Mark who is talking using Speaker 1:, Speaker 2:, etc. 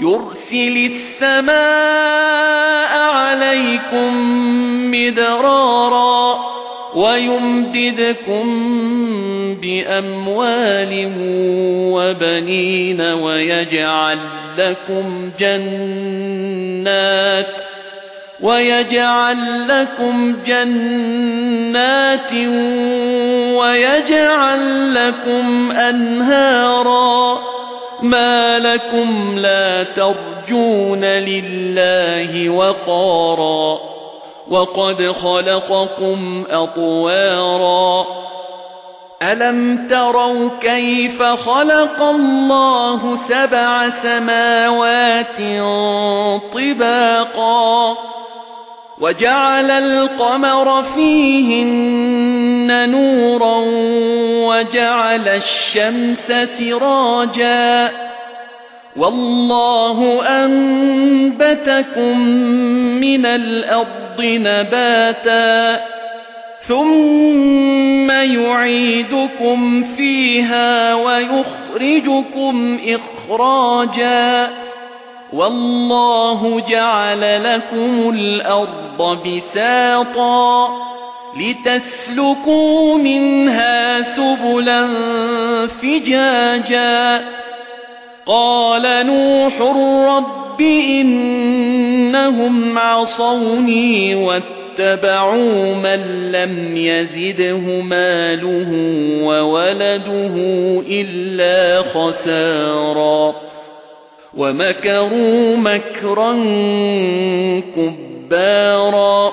Speaker 1: يُرْسِلِ السَّمَاءَ عَلَيْكُمْ مِدْرَارًا وَيُمْدِدْكُمْ بِأَمْوَالٍ وَبَنِينَ وَيَجْعَلْ لَكُمْ جَنَّاتٍ وَيَجْعَلْ لَكُمْ جَنَّاتٍ وَيَجْعَلْ لَكُمْ أَنْهَارًا مَا لَكُمْ لَا تَرْجُونَ لِلَّهِ وَقَارًا وَقَدْ خَلَقَكُمْ أَطْوَارًا أَلَمْ تَرَوْا كَيْفَ خَلَقَ اللَّهُ سَبْعَ سَمَاوَاتٍ طِبَاقًا وَجَعَلَ الْقَمَرَ فِيهِنَّ نُورًا وَجَعَلَ الشَّمْسَ سِرَاجًا. وَاللَّهُ أَنبَتَكُم مِّنَ الْأَرْضِ نَبَاتًا. ثُمَّ يُعِيدُكُمْ فِيهَا وَيُخْرِجُكُمْ إِخْرَاجًا. وَاللَّهُ جَعَلَ لَكُمُ الْأَرْضَ بِسَاطًا. لِتَسْلُكُوا مِنْهَا سُبُلًا فِجَاجًا. قَالَ نُوحٌ رَبِّ إِنَّهُمْ عَصَوْنِي وَاتَّبَعُوا مَن لَّمْ يَزِدْهُ مَالُهُ وَوَلَدُهُ إِلَّا خَسَارًا. وَمَكَرُوا مَكْرًا كُبَّارًا.